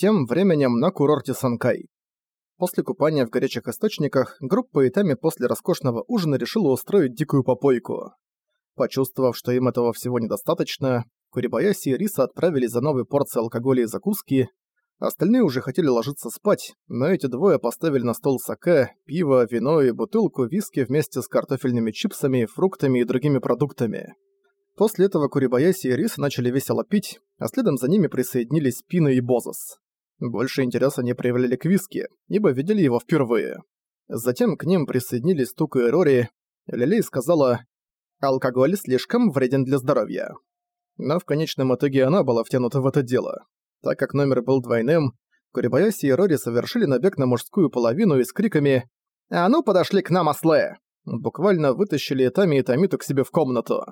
Тем временем на курорте Санкай. После купания в горячих источниках, группа Итами после роскошного ужина решила устроить дикую попойку. Почувствовав, что им этого всего недостаточно, Курибаяси и Риса отправились за новой порцией алкоголя и закуски. Остальные уже хотели ложиться спать, но эти двое поставили на стол саке, пиво, вино и бутылку виски вместе с картофельными чипсами, фруктами и другими продуктами. После этого Курибаяси и Риса начали весело пить, а следом за ними присоединились Пина и Бозос. Больше интереса не проявляли к виски, ибо видели его впервые. Затем к ним присоединились Тука и Рори. Лилей сказала, «Алкоголь слишком вреден для здоровья». Но в конечном итоге она была втянута в это дело. Так как номер был двойным, Курибаяси и Рори совершили набег на мужскую половину и с криками «А ну, подошли к нам, ослы!» буквально вытащили Тами и Тамиту к себе в комнату.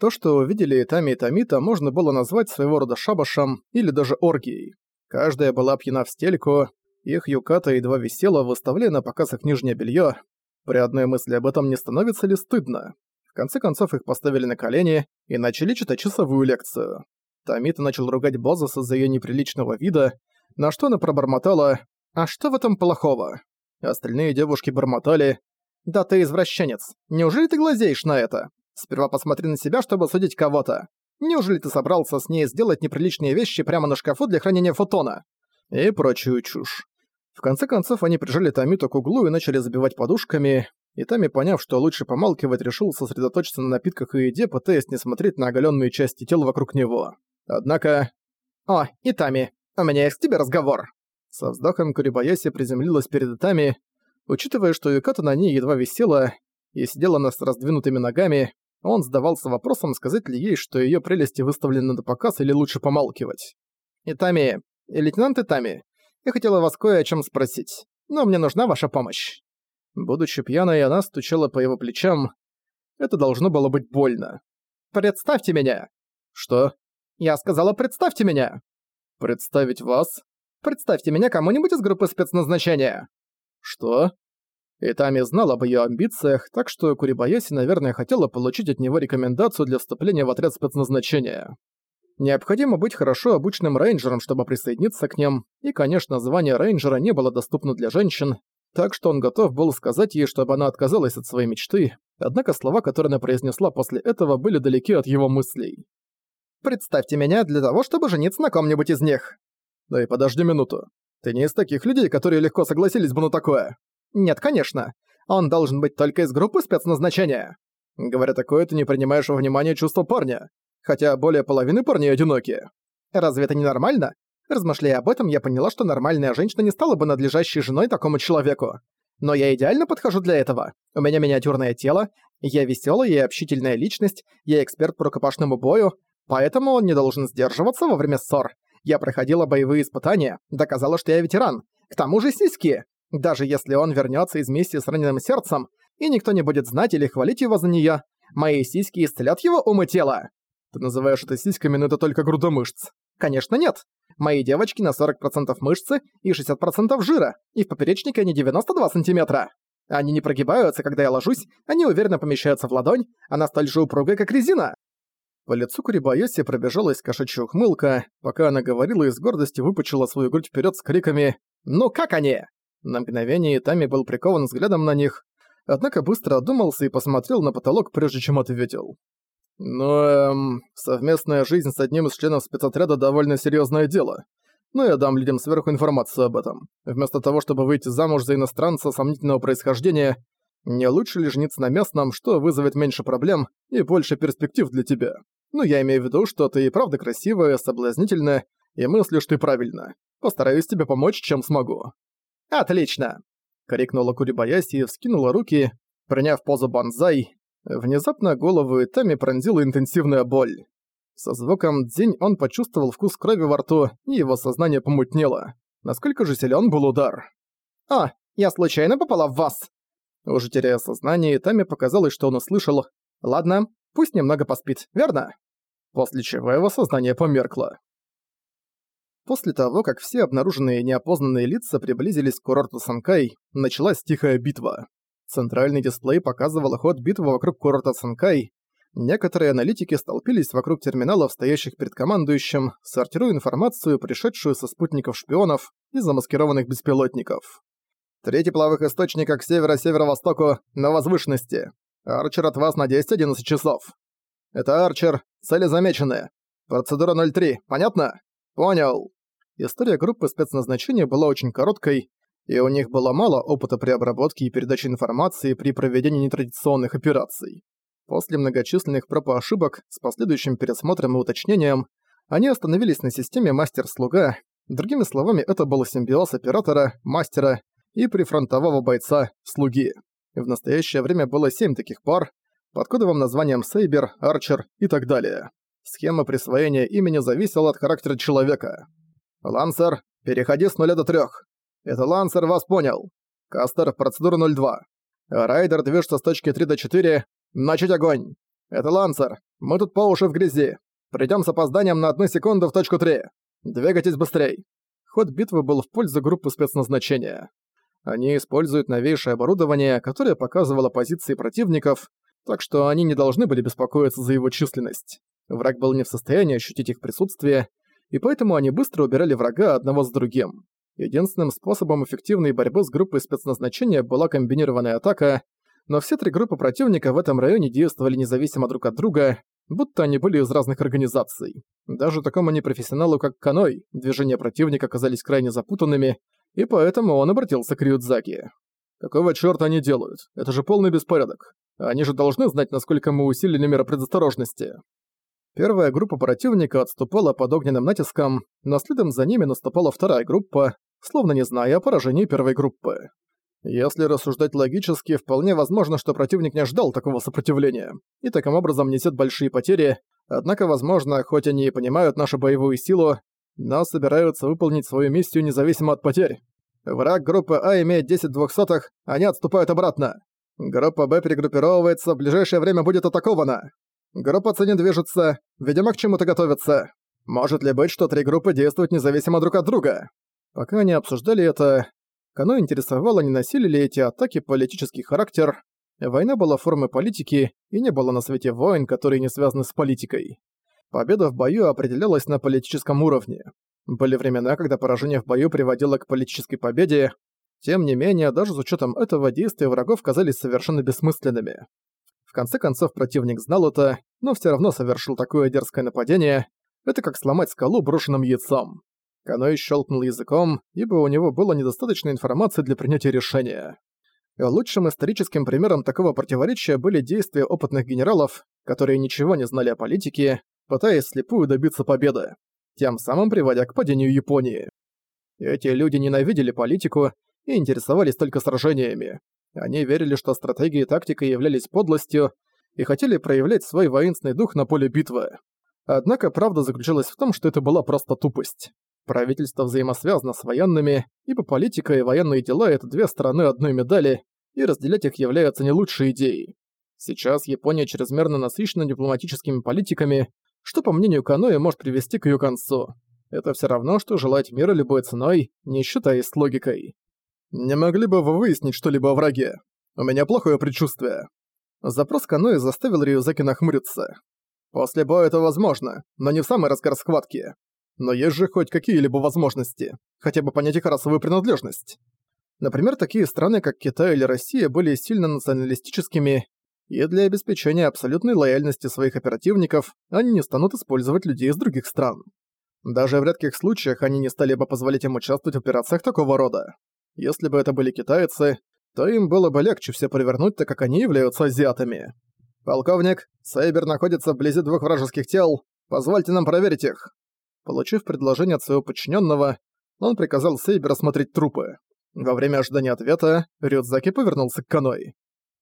То, что увидели Тами и Тамита, можно было назвать своего рода шабашем или даже оргией. Каждая была пьяна в стельку, их юката едва висела, выставляя на показ нижнее белье. При одной мысли об этом не становится ли стыдно? В конце концов их поставили на колени и начали читать часовую лекцию. Тамита начал ругать Бозоса за ее неприличного вида, на что она пробормотала «А что в этом плохого?» Остальные девушки бормотали «Да ты извращенец, неужели ты глазеешь на это? Сперва посмотри на себя, чтобы судить кого-то. Неужели ты собрался с ней сделать неприличные вещи прямо на шкафу для хранения фотона? И прочую чушь. В конце концов, они прижали Тамиту к углу и начали забивать подушками, и Тами, поняв, что лучше помалкивать, решил сосредоточиться на напитках и еде, пытаясь не смотреть на оголенные части тела вокруг него. Однако... «О, и Тами, у меня есть к тебе разговор!» Со вздохом Курибаяси приземлилась перед Тами, учитывая, что Юката на ней едва висела и сидела она с раздвинутыми ногами, он задавался вопросом, сказать ли ей, что её прелести выставлены на показ или лучше помалкивать. «Итами, лейтенант Итами, я хотела вас кое о чём спросить, но мне нужна ваша помощь». Будучи пьяной, она стучала по его плечам. Это должно было быть больно. «Представьте меня!» «Что?» «Я сказала, представьте меня!» «Представить вас?» «Представьте меня кому-нибудь из группы спецназначения!» «Что?» Итами знал об ее амбициях, так что Курибаяси, наверное, хотела получить от него рекомендацию для вступления в отряд спецназначения. Необходимо быть хорошо обученным рейнджером, чтобы присоединиться к ним, и, конечно, звание рейнджера не было доступно для женщин, так что он готов был сказать ей, чтобы она отказалась от своей мечты, однако слова, которые она произнесла после этого, были далеки от его мыслей. «Представьте меня для того, чтобы жениться на ком-нибудь из них!» «Да и подожди минуту. Ты не из таких людей, которые легко согласились бы на такое!» Нет, конечно. Он должен быть только из группы спецназначения. Говоря такое, ты не принимаешь во внимание чувства парня. Хотя более половины парней одиноки. Разве это не нормально? Размышляя об этом, я поняла, что нормальная женщина не стала бы надлежащей женой такому человеку. Но я идеально подхожу для этого. У меня миниатюрное тело, я веселая и общительная личность, я эксперт по рукопашному бою, поэтому он не должен сдерживаться во время ссор. Я проходила боевые испытания, доказала, что я ветеран. К тому же сиськи. Даже если он вернется из миссии с раненым сердцем, и никто не будет знать или хвалить его за нее, мои сиськи исцелят его ум и тело. Ты называешь это сиськами, но это только груда мышц. Конечно, нет. Мои девочки на 40% мышцы и 60% жира, и в поперечнике они 92 сантиметра. Они не прогибаются, когда я ложусь, они уверенно помещаются в ладонь, она столь же упругая, как резина. По лицу Курибаёси пробежалась кошачья ухмылка, пока она говорила и с гордостью выпучила свою грудь вперед с криками «Ну как они?». На мгновение Тами был прикован взглядом на них, однако быстро одумался и посмотрел на потолок, прежде чем ответил. «Ну, эм, совместная жизнь с одним из членов спецотряда довольно серьезное дело. Но я дам людям сверху информацию об этом. Вместо того, чтобы выйти замуж за иностранца сомнительного происхождения, не лучше ли жениться на местном, что вызовет меньше проблем и больше перспектив для тебя? Ну, я имею в виду, что ты и правда красивая, соблазнительная, и мыслишь ты правильно. Постараюсь тебе помочь, чем смогу. «Отлично!» — крикнула Курибаяси и вскинула руки, приняв позу банзай. Внезапно голову Итами пронзила интенсивная боль. Со звуком «дзинь» он почувствовал вкус крови во рту, и его сознание помутнело. Насколько же силен был удар. «А, я случайно попала в вас!» Уже теряя сознание, Итами показалось, что он услышал «Ладно, пусть немного поспит, верно?» После чего его сознание померкло. После того, как все обнаруженные неопознанные лица приблизились к курорту Санкай, началась тихая битва. Центральный дисплей показывал ход битвы вокруг курорта Санкай. некоторые аналитики столпились вокруг терминалов, стоящих перед командующим, сортируя информацию, пришедшую со спутников шпионов и замаскированных беспилотников. Три тепловых источника к северо-северо-востоку на возвышенности. Арчер от вас на 10-11 часов. Это Арчер, цели замечены. Процедура 03, понятно? Понял. История группы спецназначения была очень короткой, и у них было мало опыта при обработке и передаче информации при проведении нетрадиционных операций. После многочисленных проб и ошибок с последующим пересмотром и уточнением, они остановились на системе мастер-слуга, другими словами, это был симбиоз оператора, мастера и прифронтового бойца-слуги. В настоящее время было семь таких пар, под кодовым названием Сейбер, Арчер и так далее. Схема присвоения имени зависела от характера человека. «Лансер, переходи с нуля до трех. Это Лансер вас понял. Кастер, процедура 02. Райдер движется с точки 3 до 4. Начать огонь. Это Лансер. Мы тут по уши в грязи. Придём с опозданием на одну секунду в точку 3. Двигайтесь быстрей. Ход битвы был в пользу группы спецназначения. Они используют новейшее оборудование, которое показывало позиции противников, так что они не должны были беспокоиться за его численность. Враг был не в состоянии ощутить их присутствие, и поэтому они быстро убирали врага одного за другим. Единственным способом эффективной борьбы с группой спецназначения была комбинированная атака, но все три группы противника в этом районе действовали независимо друг от друга, будто они были из разных организаций. Даже такому непрофессионалу, как Каной, движения противника оказались крайне запутанными, и поэтому он обратился к Рюдзаки. «Какого чёрта они делают? Это же полный беспорядок. Они же должны знать, насколько мы усилили меры предосторожности». Первая группа противника отступала под огненным натиском, но следом за ними наступала вторая группа, словно не зная о поражении первой группы. Если рассуждать логически, вполне возможно, что противник не ждал такого сопротивления, и таким образом несет большие потери, однако, возможно, хоть они и понимают нашу боевую силу, но собираются выполнить свою миссию независимо от потерь. Враг группы А имеет 10 двухсотых, они отступают обратно. Группа Б перегруппировывается, в ближайшее время будет атакована. Группа С не движется, видимо, к чему-то готовится. Может ли быть, что три группы действуют независимо друг от друга? Пока они обсуждали это, Кано интересовало, не носили ли эти атаки политический характер. Война была формой политики, и не было на свете войн, которые не связаны с политикой. Победа в бою определялась на политическом уровне. Были времена, когда поражение в бою приводило к политической победе. Тем не менее, даже с учетом этого действия врагов казались совершенно бессмысленными. В конце концов, противник знал это, но все равно совершил такое дерзкое нападение. Это как сломать скалу брошенным яйцом. Каной щелкнул языком, ибо у него было недостаточно информации для принятия решения. Лучшим историческим примером такого противоречия были действия опытных генералов, которые ничего не знали о политике, пытаясь слепую добиться победы, тем самым приводя к падению Японии. Эти люди ненавидели политику и интересовались только сражениями. Они верили, что стратегия и тактика являлись подлостью и хотели проявлять свой воинственный дух на поле битвы. Однако правда заключалась в том, что это была просто тупость. Правительство взаимосвязано с военными, ибо политика и военные дела — это две стороны одной медали, и разделять их является не лучшей идеей. Сейчас Япония чрезмерно насыщена дипломатическими политиками, что, по мнению Каноэ, может привести к ее концу. Это все равно, что желать мира любой ценой, не считаясь с логикой. «Не могли бы вы выяснить что-либо о враге? У меня плохое предчувствие». Запрос Каноэ заставил Рюзаки нахмуриться. «После боя это возможно, но не в самый разгар схватки. Но есть же хоть какие-либо возможности, хотя бы понять их расовую принадлежность. Например, такие страны, как Китай или Россия, были сильно националистическими, и для обеспечения абсолютной лояльности своих оперативников они не станут использовать людей из других стран. Даже в редких случаях они не стали бы позволять им участвовать в операциях такого рода. Если бы это были китайцы, то им было бы легче все провернуть, так как они являются азиатами. «Полковник, Сайбер находится вблизи двух вражеских тел. Позвольте нам проверить их». Получив предложение от своего подчиненного, он приказал Сейбер осмотреть трупы. Во время ожидания ответа Рюдзаки повернулся к Каной.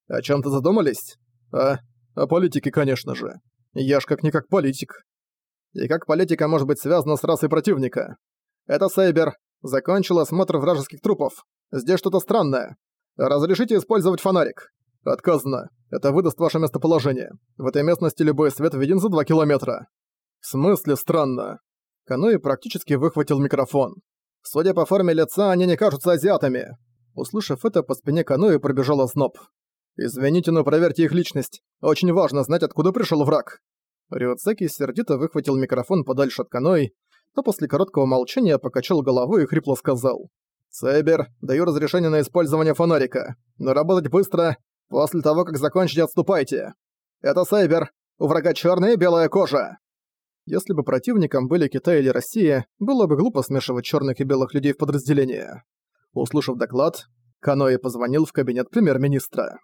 «О чем то задумались?» «А, о политике, конечно же. Я ж как-никак политик». «И как политика может быть связана с расой противника?» «Это Сейбер. Закончил осмотр вражеских трупов. Здесь что-то странное. Разрешите использовать фонарик?» «Отказано. Это выдаст ваше местоположение. В этой местности любой свет виден за два километра». «В смысле странно?» Каноэ практически выхватил микрофон. Судя по форме лица, они не кажутся азиатами. Услышав это, по спине Каноэ пробежал озноб. «Извините, но проверьте их личность. Очень важно знать, откуда пришел враг». Рюцеки сердито выхватил микрофон подальше от Каной, но после короткого молчания покачал головой и хрипло сказал. «Сайбер, даю разрешение на использование фонарика. Но работать быстро. После того, как закончите, отступайте. Это Сайбер. У врага черная и белая кожа». Если бы противником были Китай или Россия, было бы глупо смешивать черных и белых людей в подразделения. Услышав доклад, Каноэ позвонил в кабинет премьер-министра.